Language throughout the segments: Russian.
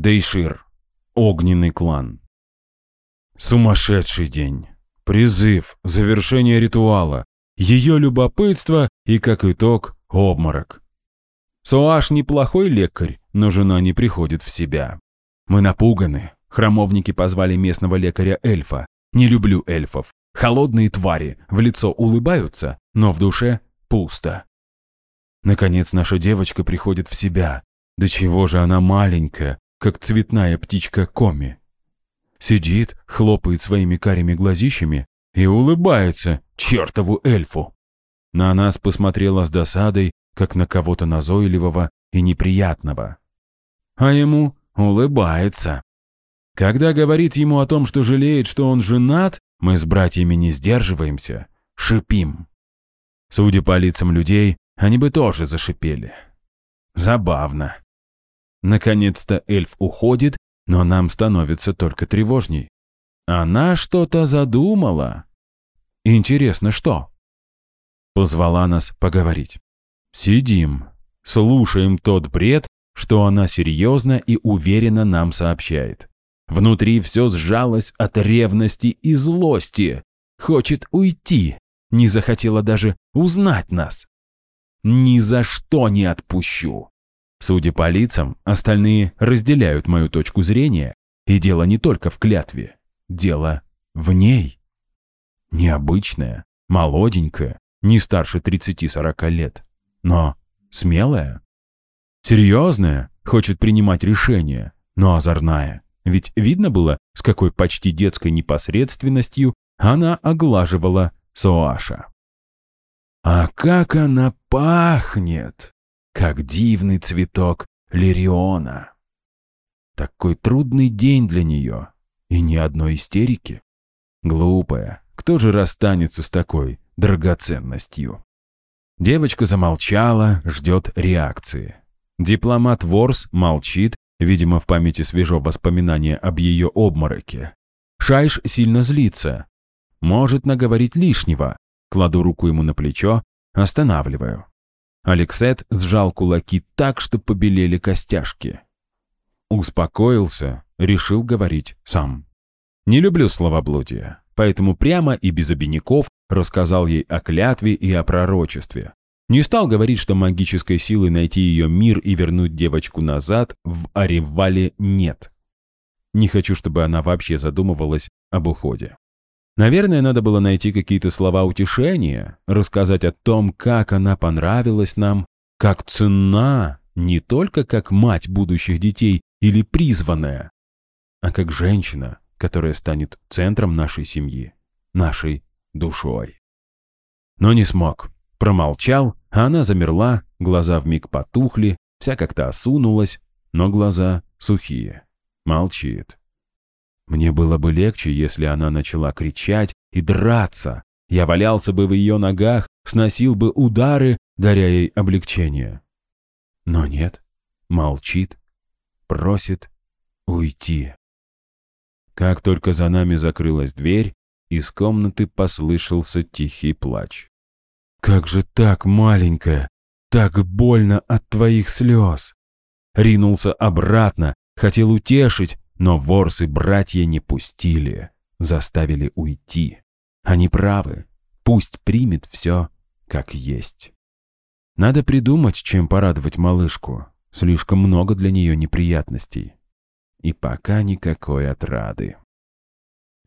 Дейшир. Огненный клан. Сумасшедший день. Призыв, завершение ритуала, ее любопытство и, как итог, обморок. Суаш неплохой лекарь, но жена не приходит в себя. Мы напуганы. Храмовники позвали местного лекаря-эльфа. Не люблю эльфов. Холодные твари, в лицо улыбаются, но в душе пусто. Наконец наша девочка приходит в себя. Да чего же она маленькая, как цветная птичка Коми. Сидит, хлопает своими карими глазищами и улыбается чертову эльфу. На нас посмотрела с досадой, как на кого-то назойливого и неприятного. А ему улыбается. Когда говорит ему о том, что жалеет, что он женат, мы с братьями не сдерживаемся, шипим. Судя по лицам людей, они бы тоже зашипели. Забавно. Наконец-то эльф уходит, но нам становится только тревожней. Она что-то задумала. Интересно, что? Позвала нас поговорить. Сидим, слушаем тот бред, что она серьезно и уверенно нам сообщает. Внутри все сжалось от ревности и злости. Хочет уйти, не захотела даже узнать нас. Ни за что не отпущу. Судя по лицам, остальные разделяют мою точку зрения, и дело не только в клятве, дело в ней. Необычная, молоденькая, не старше 30-40 лет, но смелая. Серьезная, хочет принимать решения, но озорная. Ведь видно было, с какой почти детской непосредственностью она оглаживала Соаша. А как она пахнет! Как дивный цветок лириона! Такой трудный день для нее. И ни одной истерики. Глупая. Кто же расстанется с такой драгоценностью? Девочка замолчала, ждет реакции. Дипломат Ворс молчит, видимо, в памяти свежо воспоминание об ее обмороке. Шайш сильно злится. Может наговорить лишнего, Кладу руку ему на плечо, останавливаю. Алексет сжал кулаки так, что побелели костяшки. Успокоился, решил говорить сам. Не люблю словоблудие, поэтому прямо и без обиняков рассказал ей о клятве и о пророчестве. Не стал говорить, что магической силы найти ее мир и вернуть девочку назад в Аревале нет. Не хочу, чтобы она вообще задумывалась об уходе. Наверное, надо было найти какие-то слова утешения, рассказать о том, как она понравилась нам, как ценна, не только как мать будущих детей или призванная, а как женщина, которая станет центром нашей семьи, нашей душой. Но не смог. Промолчал, а она замерла, глаза вмиг потухли, вся как-то осунулась, но глаза сухие. Молчит. Мне было бы легче, если она начала кричать и драться. Я валялся бы в ее ногах, сносил бы удары, даря ей облегчение. Но нет, молчит, просит уйти. Как только за нами закрылась дверь, из комнаты послышался тихий плач. «Как же так, маленькая? Так больно от твоих слез!» Ринулся обратно, хотел утешить, но ворсы братья не пустили, заставили уйти. Они правы, пусть примет все, как есть. Надо придумать, чем порадовать малышку. Слишком много для нее неприятностей. И пока никакой отрады.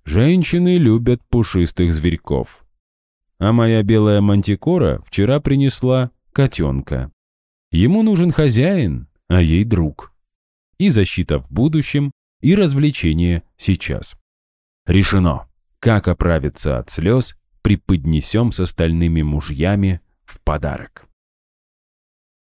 Женщины любят пушистых зверьков. А моя белая мантикора вчера принесла котенка. Ему нужен хозяин, а ей друг. И защита в будущем, и развлечение сейчас. Решено. Как оправиться от слез, преподнесем с остальными мужьями в подарок.